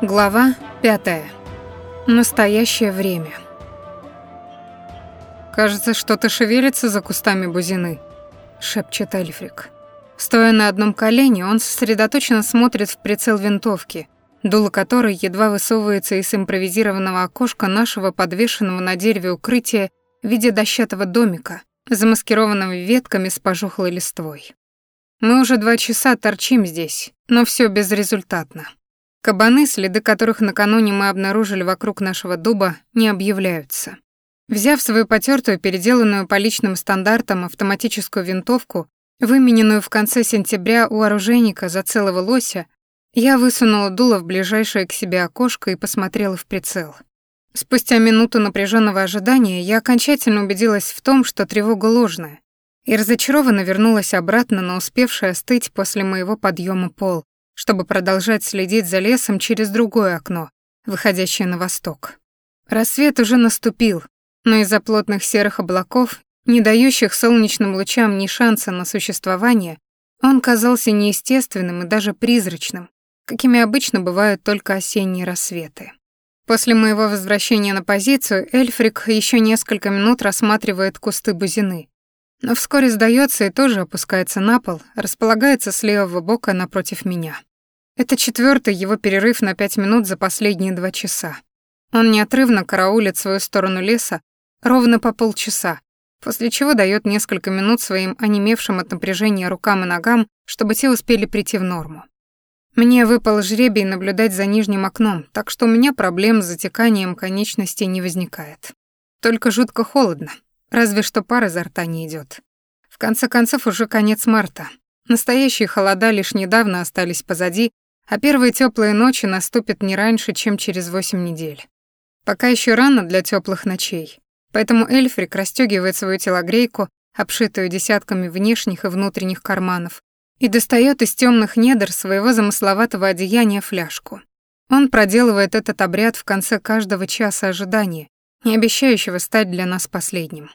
Глава пятая. Настоящее время. «Кажется, что-то шевелится за кустами бузины», — шепчет Эльфрик. Стоя на одном колене, он сосредоточенно смотрит в прицел винтовки, дуло которой едва высовывается из импровизированного окошка нашего подвешенного на дереве укрытия в виде дощатого домика, замаскированного ветками с пожухлой листвой. Мы уже два часа торчим здесь, но все безрезультатно. Кабаны, следы которых накануне мы обнаружили вокруг нашего дуба, не объявляются. Взяв свою потертую, переделанную по личным стандартам автоматическую винтовку, вымененную в конце сентября у оружейника за целого лося, я высунула дуло в ближайшее к себе окошко и посмотрела в прицел. Спустя минуту напряженного ожидания я окончательно убедилась в том, что тревога ложная, и разочарованно вернулась обратно на успевший остыть после моего подъема пол, чтобы продолжать следить за лесом через другое окно, выходящее на восток. Рассвет уже наступил, но из-за плотных серых облаков, не дающих солнечным лучам ни шанса на существование, он казался неестественным и даже призрачным, какими обычно бывают только осенние рассветы. После моего возвращения на позицию Эльфрик еще несколько минут рассматривает кусты бузины, но вскоре сдается и тоже опускается на пол, располагается с левого бока напротив меня. Это четвертый его перерыв на пять минут за последние два часа. Он неотрывно караулит свою сторону леса ровно по полчаса, после чего дает несколько минут своим онемевшим от напряжения рукам и ногам, чтобы те успели прийти в норму. Мне выпал жребий наблюдать за нижним окном, так что у меня проблем с затеканием конечностей не возникает. Только жутко холодно, разве что пар изо рта не идет. В конце концов, уже конец марта. Настоящие холода лишь недавно остались позади, а первые теплые ночи наступят не раньше, чем через восемь недель. Пока еще рано для теплых ночей, поэтому Эльфрик расстегивает свою телогрейку, обшитую десятками внешних и внутренних карманов, и достает из темных недр своего замысловатого одеяния фляжку. Он проделывает этот обряд в конце каждого часа ожидания, не обещающего стать для нас последним.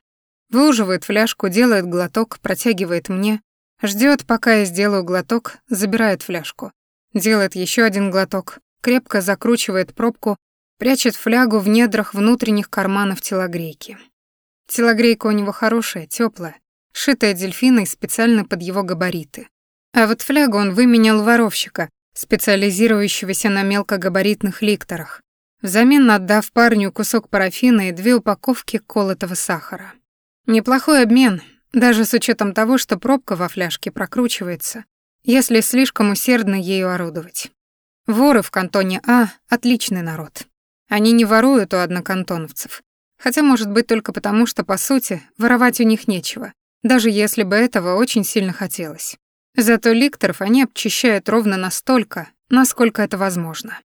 Выуживает фляжку, делает глоток, протягивает мне, ждет, пока я сделаю глоток, забирает фляжку делает еще один глоток, крепко закручивает пробку, прячет флягу в недрах внутренних карманов телогрейки. Телогрейка у него хорошая, теплая, шитая дельфиной специально под его габариты. А вот флягу он выменял воровщика, специализирующегося на мелкогабаритных ликторах, взамен отдав парню кусок парафина и две упаковки колотого сахара. Неплохой обмен, даже с учетом того, что пробка во фляжке прокручивается, если слишком усердно ею орудовать. Воры в кантоне А — отличный народ. Они не воруют у однокантоновцев. Хотя, может быть, только потому, что, по сути, воровать у них нечего, даже если бы этого очень сильно хотелось. Зато ликторов они обчищают ровно настолько, насколько это возможно.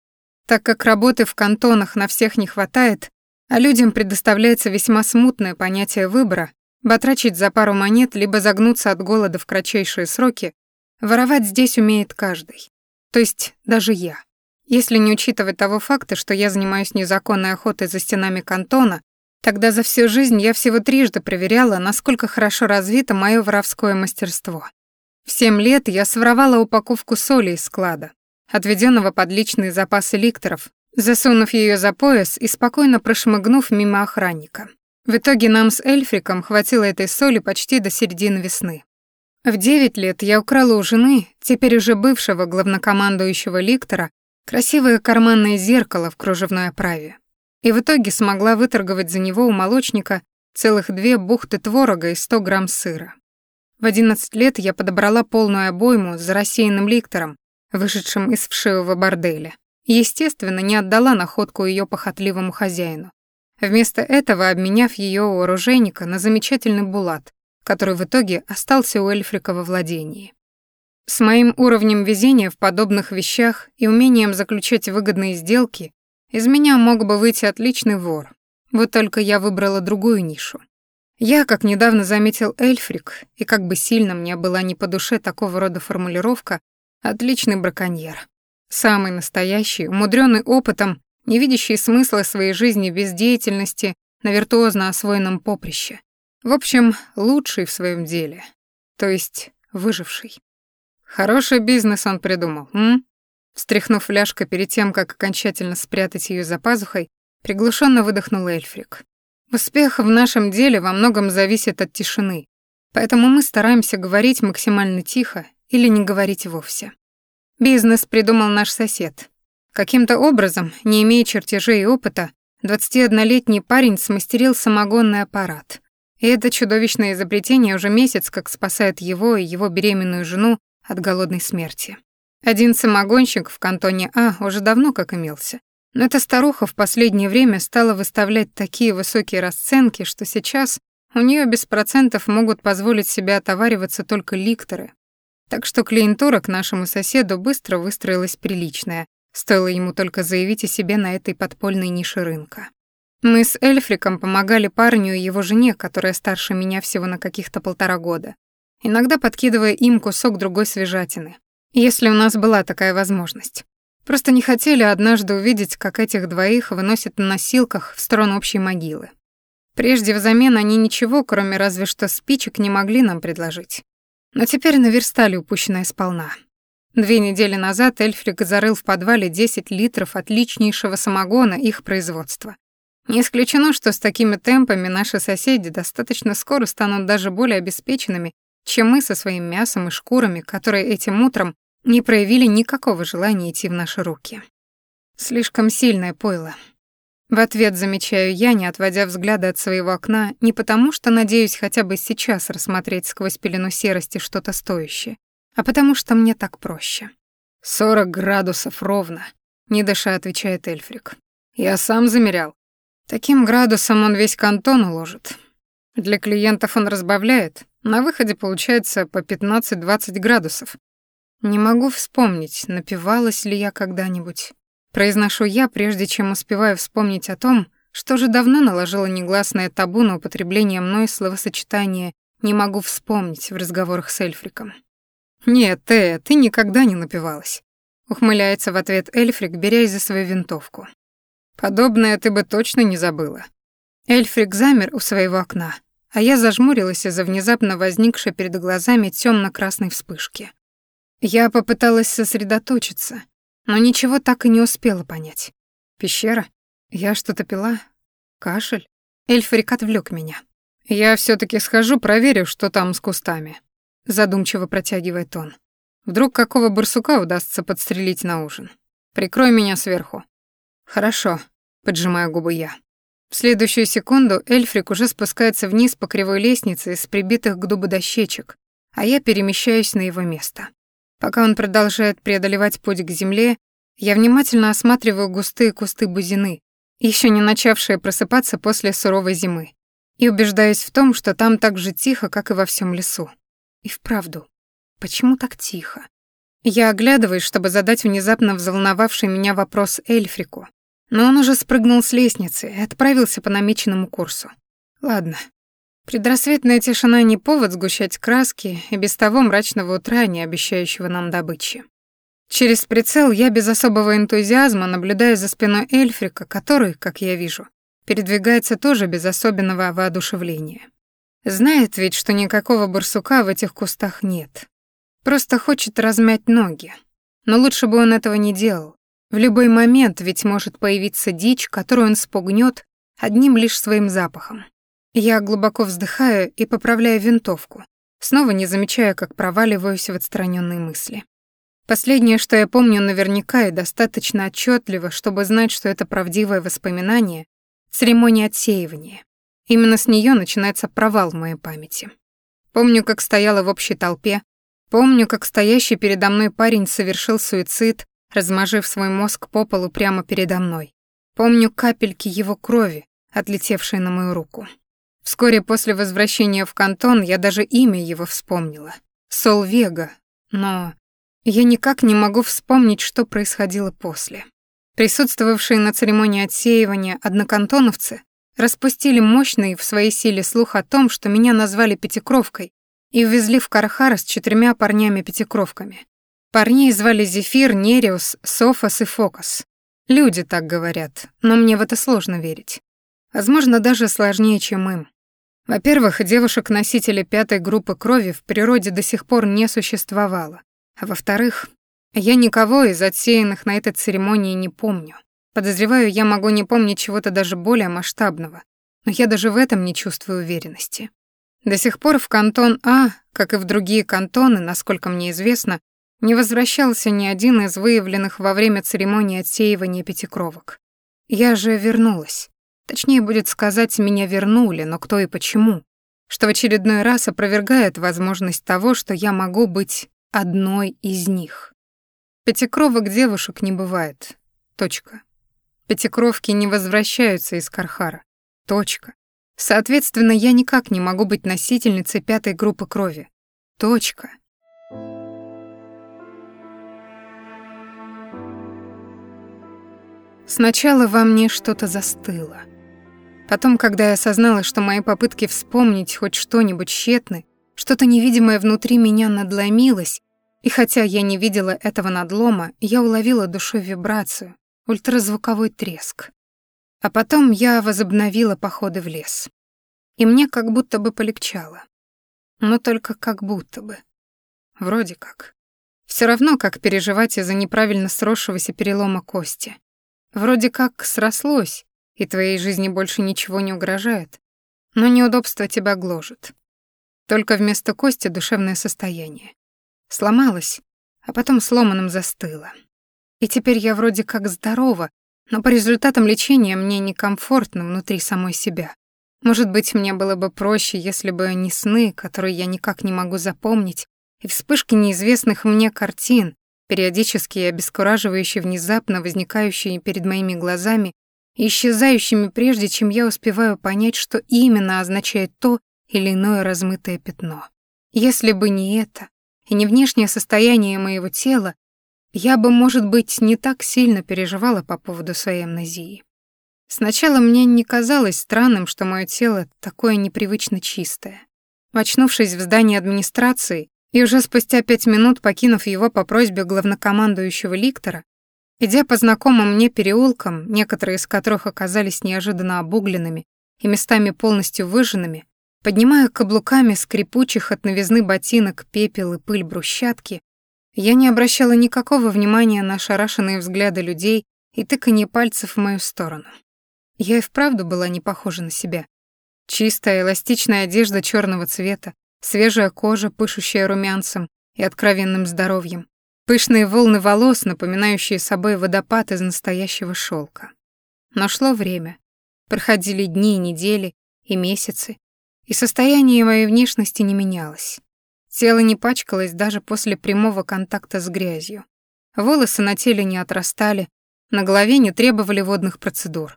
Так как работы в кантонах на всех не хватает, а людям предоставляется весьма смутное понятие выбора, батрачить за пару монет либо загнуться от голода в кратчайшие сроки, Воровать здесь умеет каждый. То есть даже я. Если не учитывать того факта, что я занимаюсь незаконной охотой за стенами кантона, тогда за всю жизнь я всего трижды проверяла, насколько хорошо развито мое воровское мастерство. В семь лет я своровала упаковку соли из склада, отведенного под личные запасы ликторов, засунув ее за пояс и спокойно прошмыгнув мимо охранника. В итоге нам с Эльфриком хватило этой соли почти до середины весны. В девять лет я украла у жены, теперь уже бывшего главнокомандующего ликтора, красивое карманное зеркало в кружевной оправе. И в итоге смогла выторговать за него у молочника целых две бухты творога и сто грамм сыра. В одиннадцать лет я подобрала полную обойму за рассеянным ликтором, вышедшим из вшивого борделя. естественно, не отдала находку ее похотливому хозяину. Вместо этого обменяв ее у оружейника на замечательный булат, который в итоге остался у Эльфрика во владении. С моим уровнем везения в подобных вещах и умением заключать выгодные сделки из меня мог бы выйти отличный вор. Вот только я выбрала другую нишу. Я, как недавно заметил Эльфрик, и как бы сильно мне была не по душе такого рода формулировка, отличный браконьер. Самый настоящий, умудренный опытом, не видящий смысла своей жизни без деятельности на виртуозно освоенном поприще. В общем, лучший в своем деле. То есть выживший. Хороший бизнес он придумал, м? Встряхнув фляжкой перед тем, как окончательно спрятать ее за пазухой, приглушенно выдохнул Эльфрик. Успех в нашем деле во многом зависит от тишины, поэтому мы стараемся говорить максимально тихо или не говорить вовсе. Бизнес придумал наш сосед. Каким-то образом, не имея чертежей и опыта, 21-летний парень смастерил самогонный аппарат. И это чудовищное изобретение уже месяц как спасает его и его беременную жену от голодной смерти. Один самогонщик в кантоне А уже давно как имелся. Но эта старуха в последнее время стала выставлять такие высокие расценки, что сейчас у нее без процентов могут позволить себе отовариваться только ликторы. Так что клиентура к нашему соседу быстро выстроилась приличная, стоило ему только заявить о себе на этой подпольной нише рынка. Мы с Эльфриком помогали парню и его жене, которая старше меня всего на каких-то полтора года, иногда подкидывая им кусок другой свежатины, если у нас была такая возможность. Просто не хотели однажды увидеть, как этих двоих выносят на носилках в сторону общей могилы. Прежде взамен они ничего, кроме разве что спичек, не могли нам предложить. Но теперь наверстали упущенное сполна. Две недели назад Эльфрик зарыл в подвале 10 литров отличнейшего самогона их производства. Не исключено, что с такими темпами наши соседи достаточно скоро станут даже более обеспеченными, чем мы со своим мясом и шкурами, которые этим утром не проявили никакого желания идти в наши руки. Слишком сильное пойло. В ответ замечаю я, не отводя взгляда от своего окна, не потому что надеюсь хотя бы сейчас рассмотреть сквозь пелену серости что-то стоящее, а потому что мне так проще. «Сорок градусов ровно», — не дыша отвечает Эльфрик. «Я сам замерял. Таким градусом он весь кантон уложит. Для клиентов он разбавляет. На выходе получается по 15-20 градусов. Не могу вспомнить, напивалась ли я когда-нибудь. Произношу я, прежде чем успеваю вспомнить о том, что же давно наложила негласное табу на употребление мной словосочетания «не могу вспомнить» в разговорах с Эльфриком. «Нет, Тея, ты никогда не напивалась», — ухмыляется в ответ Эльфрик, берясь за свою винтовку. Подобное ты бы точно не забыла. Эльфрик замер у своего окна, а я зажмурилась из-за внезапно возникшей перед глазами темно красной вспышки. Я попыталась сосредоточиться, но ничего так и не успела понять. Пещера? Я что-то пила? Кашель? Эльфрик отвлек меня. Я все таки схожу, проверю, что там с кустами. Задумчиво протягивает он. Вдруг какого барсука удастся подстрелить на ужин. Прикрой меня сверху. «Хорошо», — поджимаю губы я. В следующую секунду Эльфрик уже спускается вниз по кривой лестнице из прибитых к дубу дощечек, а я перемещаюсь на его место. Пока он продолжает преодолевать путь к земле, я внимательно осматриваю густые кусты бузины, еще не начавшие просыпаться после суровой зимы, и убеждаюсь в том, что там так же тихо, как и во всем лесу. И вправду, почему так тихо? Я оглядываюсь, чтобы задать внезапно взволновавший меня вопрос Эльфрику, но он уже спрыгнул с лестницы и отправился по намеченному курсу. Ладно. Предрассветная тишина не повод сгущать краски и без того мрачного утра, не обещающего нам добычи. Через прицел я без особого энтузиазма наблюдаю за спиной Эльфрика, который, как я вижу, передвигается тоже без особенного воодушевления. Знает ведь, что никакого барсука в этих кустах нет. Просто хочет размять ноги. Но лучше бы он этого не делал. В любой момент ведь может появиться дичь, которую он спугнет одним лишь своим запахом. Я глубоко вздыхаю и поправляю винтовку, снова не замечая, как проваливаюсь в отстраненные мысли. Последнее, что я помню наверняка и достаточно отчетливо, чтобы знать, что это правдивое воспоминание — церемония отсеивания. Именно с нее начинается провал в моей памяти. Помню, как стояла в общей толпе, помню, как стоящий передо мной парень совершил суицид, размажив свой мозг по полу прямо передо мной. Помню капельки его крови, отлетевшие на мою руку. Вскоре после возвращения в кантон я даже имя его вспомнила. Сол Вега. Но я никак не могу вспомнить, что происходило после. Присутствовавшие на церемонии отсеивания однокантоновцы распустили мощный в своей силе слух о том, что меня назвали Пятикровкой и увезли в Кархара с четырьмя парнями-пятикровками. Парней звали Зефир, Нериус, Софос и Фокус. Люди так говорят, но мне в это сложно верить. Возможно, даже сложнее, чем им. Во-первых, девушек-носителей пятой группы крови в природе до сих пор не существовало. А во-вторых, Я никого из отсеянных на этой церемонии не помню. Подозреваю, я могу не помнить чего-то даже более масштабного, но я даже в этом не чувствую уверенности. До сих пор в кантон А, как и в другие кантоны, насколько мне известно, не возвращался ни один из выявленных во время церемонии отсеивания пятикровок. Я же вернулась. Точнее будет сказать, меня вернули, но кто и почему. Что в очередной раз опровергает возможность того, что я могу быть одной из них. Пятикровок девушек не бывает. Точка. Пятикровки не возвращаются из Кархара. Точка. Соответственно, я никак не могу быть носительницей пятой группы крови. Точка. Сначала во мне что-то застыло. Потом, когда я осознала, что мои попытки вспомнить хоть что-нибудь тщетны, что-то невидимое внутри меня надломилось, и хотя я не видела этого надлома, я уловила душой вибрацию, ультразвуковой треск. А потом я возобновила походы в лес. И мне как будто бы полегчало. Но только как будто бы. Вроде как. Все равно, как переживать из-за неправильно сросшегося перелома кости. Вроде как срослось, и твоей жизни больше ничего не угрожает, но неудобство тебя гложет. Только вместо кости душевное состояние. Сломалась, а потом сломанным застыла. И теперь я вроде как здорова, но по результатам лечения мне некомфортно внутри самой себя. Может быть, мне было бы проще, если бы не сны, которые я никак не могу запомнить, и вспышки неизвестных мне картин, периодически и обескураживающие внезапно возникающие перед моими глазами исчезающими прежде, чем я успеваю понять, что именно означает то или иное размытое пятно. Если бы не это, и не внешнее состояние моего тела, я бы, может быть, не так сильно переживала по поводу своей амнезии. Сначала мне не казалось странным, что мое тело такое непривычно чистое. Очнувшись в здании администрации и уже спустя пять минут покинув его по просьбе главнокомандующего Ликтора, Идя по знакомым мне переулкам, некоторые из которых оказались неожиданно обугленными и местами полностью выжженными, поднимая каблуками скрипучих от новизны ботинок пепел и пыль брусчатки, я не обращала никакого внимания на ошарашенные взгляды людей и тыканье пальцев в мою сторону. Я и вправду была не похожа на себя. Чистая эластичная одежда черного цвета, свежая кожа, пышущая румянцем и откровенным здоровьем, Пышные волны волос, напоминающие собой водопад из настоящего шелка. Но шло время. Проходили дни, недели и месяцы, и состояние моей внешности не менялось. Тело не пачкалось даже после прямого контакта с грязью. Волосы на теле не отрастали, на голове не требовали водных процедур.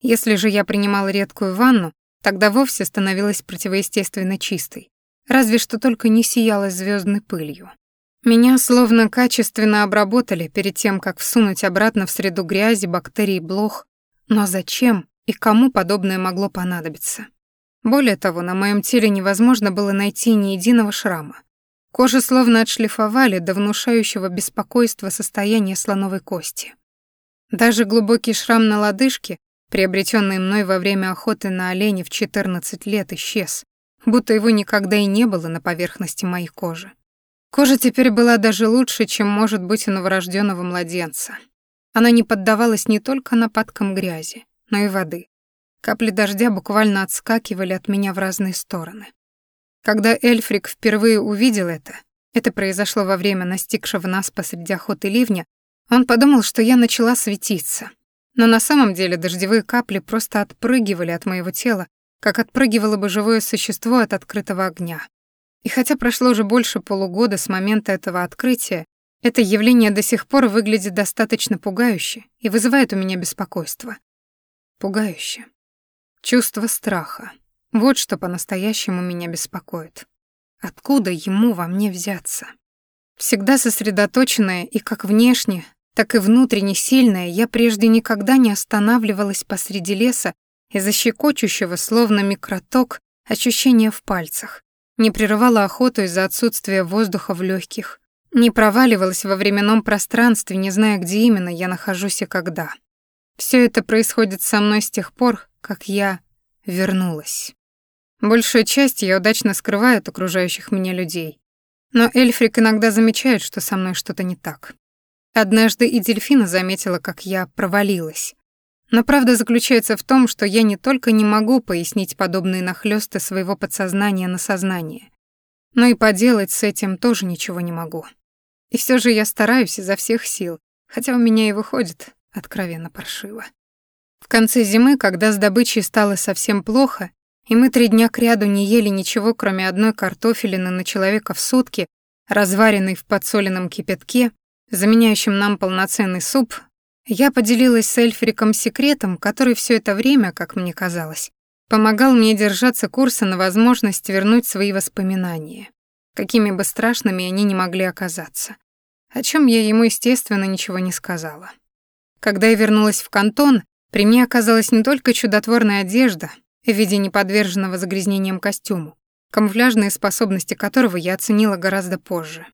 Если же я принимала редкую ванну, тогда вовсе становилась противоестественно чистой, разве что только не сияла звездной пылью. Меня словно качественно обработали перед тем, как всунуть обратно в среду грязи, бактерий, блох. Но зачем и кому подобное могло понадобиться? Более того, на моем теле невозможно было найти ни единого шрама. Кожу словно отшлифовали до внушающего беспокойства состояния слоновой кости. Даже глубокий шрам на лодыжке, приобретенный мной во время охоты на оленя в 14 лет, исчез, будто его никогда и не было на поверхности моей кожи. Кожа теперь была даже лучше, чем может быть у новорожденного младенца. Она не поддавалась не только нападкам грязи, но и воды. Капли дождя буквально отскакивали от меня в разные стороны. Когда Эльфрик впервые увидел это, это произошло во время настигшего нас посреди охоты ливня, он подумал, что я начала светиться. Но на самом деле дождевые капли просто отпрыгивали от моего тела, как отпрыгивало бы живое существо от открытого огня. И хотя прошло уже больше полугода с момента этого открытия, это явление до сих пор выглядит достаточно пугающе и вызывает у меня беспокойство. Пугающе. Чувство страха. Вот что по-настоящему меня беспокоит. Откуда ему во мне взяться? Всегда сосредоточенная и как внешне, так и внутренне сильная, я прежде никогда не останавливалась посреди леса из-за щекочущего, словно микроток, ощущения в пальцах, не прерывала охоту из-за отсутствия воздуха в легких, не проваливалась во временном пространстве, не зная, где именно я нахожусь и когда. Все это происходит со мной с тех пор, как я вернулась. Большую часть я удачно скрываю от окружающих меня людей. Но Эльфрик иногда замечает, что со мной что-то не так. Однажды и дельфина заметила, как я провалилась. Но правда заключается в том, что я не только не могу пояснить подобные нахлёсты своего подсознания на сознание, но и поделать с этим тоже ничего не могу. И все же я стараюсь изо всех сил, хотя у меня и выходит откровенно паршиво. В конце зимы, когда с добычей стало совсем плохо, и мы три дня кряду не ели ничего, кроме одной картофелины на человека в сутки, разваренной в подсоленном кипятке, заменяющем нам полноценный суп, я поделилась с Эльфриком секретом, который все это время, как мне казалось, помогал мне держаться курса на возможность вернуть свои воспоминания, какими бы страшными они ни могли оказаться. О чем я ему, естественно, ничего не сказала. Когда я вернулась в кантон, при мне оказалась не только чудотворная одежда в виде неподверженного загрязнениям костюму, камуфляжные способности которого я оценила гораздо позже.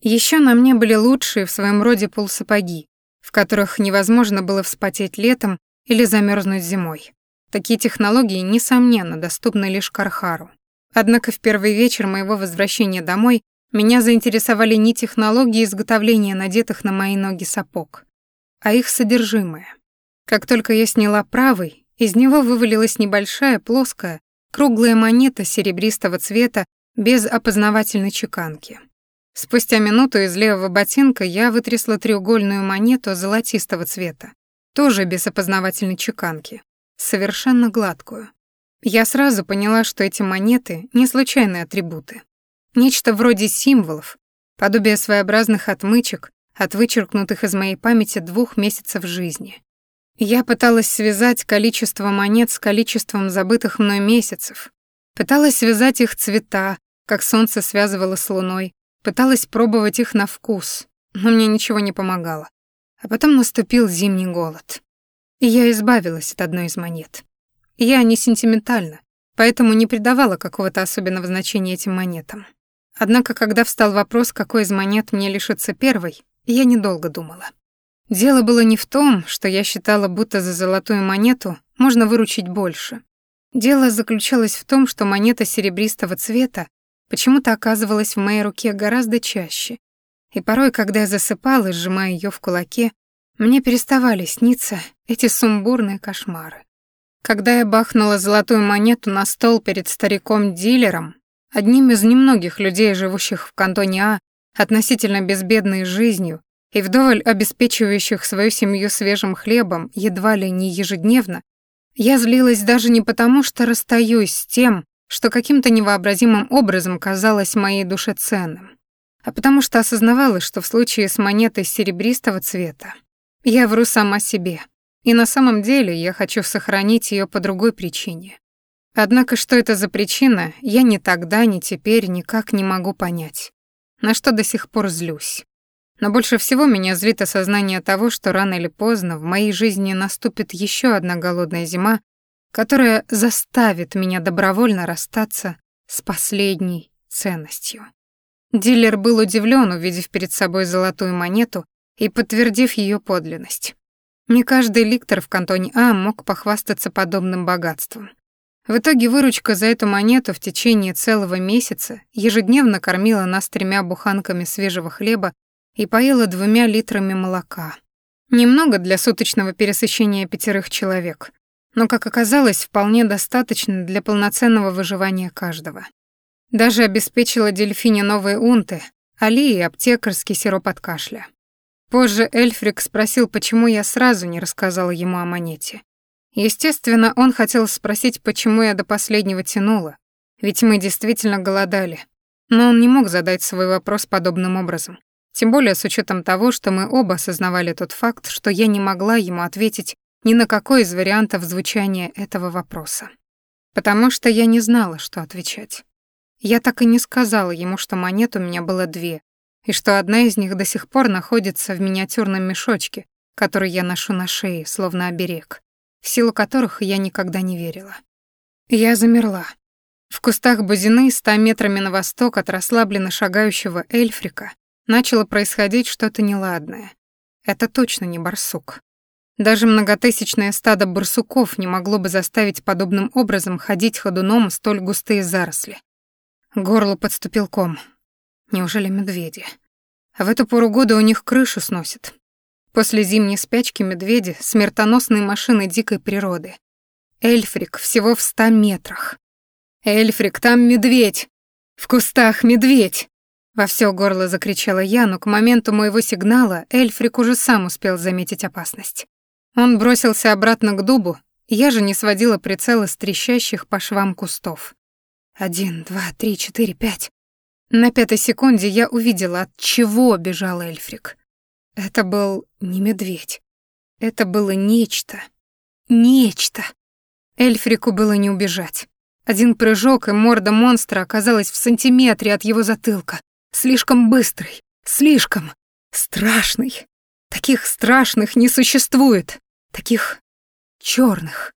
Еще на мне были лучшие в своем роде полусапоги, в которых невозможно было вспотеть летом или замерзнуть зимой. Такие технологии, несомненно, доступны лишь Кархару. Однако в первый вечер моего возвращения домой меня заинтересовали не технологии изготовления надетых на мои ноги сапог, а их содержимое. Как только я сняла правый, из него вывалилась небольшая, плоская, круглая монета серебристого цвета без опознавательной чеканки. Спустя минуту из левого ботинка я вытрясла треугольную монету золотистого цвета, тоже без опознавательной чеканки, совершенно гладкую. Я сразу поняла, что эти монеты — не случайные атрибуты. Нечто вроде символов, подобие своеобразных отмычек, от вычеркнутых из моей памяти двух месяцев жизни. Я пыталась связать количество монет с количеством забытых мной месяцев, пыталась связать их цвета, как солнце связывало с луной, пыталась пробовать их на вкус, но мне ничего не помогало. А потом наступил зимний голод. И я избавилась от одной из монет. Я не сентиментальна, поэтому не придавала какого-то особенного значения этим монетам. Однако, когда встал вопрос, какой из монет мне лишиться первой, я недолго думала. Дело было не в том, что я считала, будто за золотую монету можно выручить больше. Дело заключалось в том, что монета серебристого цвета почему-то оказывалась в моей руке гораздо чаще. И порой, когда я засыпала, сжимая ее в кулаке, мне переставали сниться эти сумбурные кошмары. Когда я бахнула золотую монету на стол перед стариком-дилером, одним из немногих людей, живущих в кантоне А, относительно безбедной жизнью и вдоволь обеспечивающих свою семью свежим хлебом едва ли не ежедневно, я злилась даже не потому, что расстаюсь с тем, что каким-то невообразимым образом казалось моей душе ценным, а потому что осознавала, что в случае с монетой серебристого цвета я вру сама себе, и на самом деле я хочу сохранить ее по другой причине. Однако что это за причина, я ни тогда, ни теперь никак не могу понять на что до сих пор злюсь. Но больше всего меня злит осознание того, что рано или поздно в моей жизни наступит еще одна голодная зима, которая заставит меня добровольно расстаться с последней ценностью. Дилер был удивлен, увидев перед собой золотую монету и подтвердив ее подлинность. Не каждый ликтор в кантоне А мог похвастаться подобным богатством. В итоге выручка за эту монету в течение целого месяца ежедневно кормила нас тремя буханками свежего хлеба и поила двумя литрами молока. Немного для суточного пересыщения пятерых человек, но, как оказалось, вполне достаточно для полноценного выживания каждого. Даже обеспечила дельфине новые унты, али и аптекарский сироп от кашля. Позже Эльфрик спросил, почему я сразу не рассказала ему о монете. Естественно, он хотел спросить, почему я до последнего тянула, ведь мы действительно голодали. Но он не мог задать свой вопрос подобным образом. Тем более с учетом того, что мы оба осознавали тот факт, что я не могла ему ответить ни на какой из вариантов звучания этого вопроса. Потому что я не знала, что отвечать. Я так и не сказала ему, что монет у меня было две, и что одна из них до сих пор находится в миниатюрном мешочке, который я ношу на шее, словно оберег в силу которых я никогда не верила. Я замерла. В кустах бузины, ста метрами на восток от расслабленно шагающего эльфрика, начало происходить что-то неладное. Это точно не барсук. Даже многотысячное стадо барсуков не могло бы заставить подобным образом ходить ходуном столь густые заросли. Горло подступил ком. Неужели медведи? В эту пору года у них крышу сносит. После зимней спячки медведи — смертоносные машины дикой природы. Эльфрик всего в ста метрах. «Эльфрик, там медведь! В кустах медведь!» Во все горло закричала я, но к моменту моего сигнала Эльфрик уже сам успел заметить опасность. Он бросился обратно к дубу, я же не сводила прицела с трещащих по швам кустов. Один, два, три, четыре, пять. На пятой секунде я увидела, от чего бежал Эльфрик. Это был не медведь. Это было нечто. Нечто. Эльфрику было не убежать. Один прыжок, и морда монстра оказалась в сантиметре от его затылка. Слишком быстрый, слишком страшный. Таких страшных не существует. Таких черных.